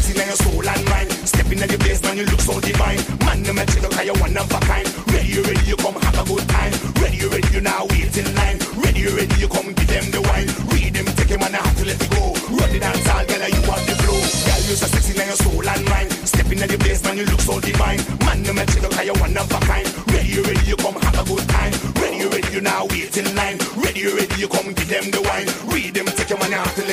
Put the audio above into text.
Sexy now your soul and mind. Stepping at your place now you look so divine. Man, you make you cause you one of a kind. Ready, you ready, you come have a good time. Ready, you ready, you now wait in line. Ready, you ready, you come give them the wine. Read them, take him and I have to let it go. Run the dance all, girl, you have the flow. Girl, you so sexy, now your soul and mind. Step at the place, now you look so divine. Man, you make you cause you one of a kind. Ready, you ready, you come have a good time. Ready, you ready, you now wait in line. Ready, you ready, you come give them the wine. Read them, take him and I have to let